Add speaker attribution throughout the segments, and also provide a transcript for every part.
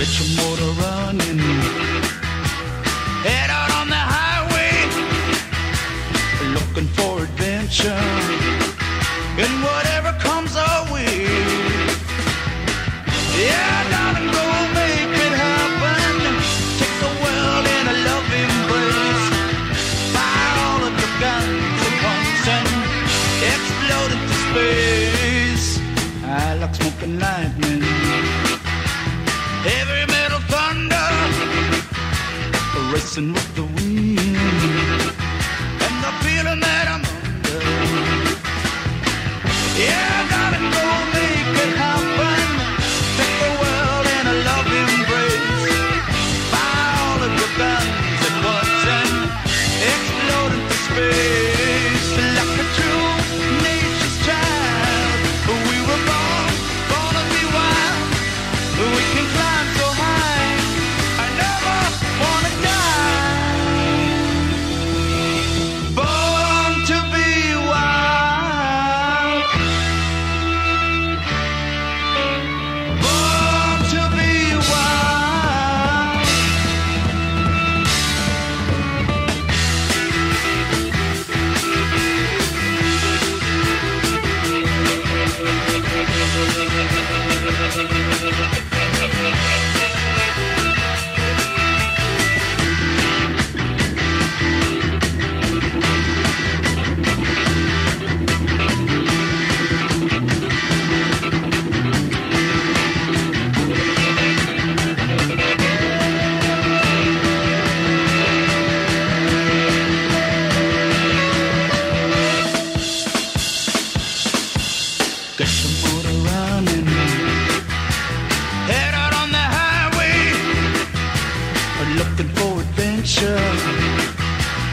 Speaker 1: motor running. Head out on the highway, looking for adventure. And whatever comes our way. Yeah, darling, go make it happen. Take the world in a love embrace. Fire all of your guns at once and explode into space. I like smoking lightning. Heavy metal thunder. Racing with the wind.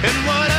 Speaker 1: And what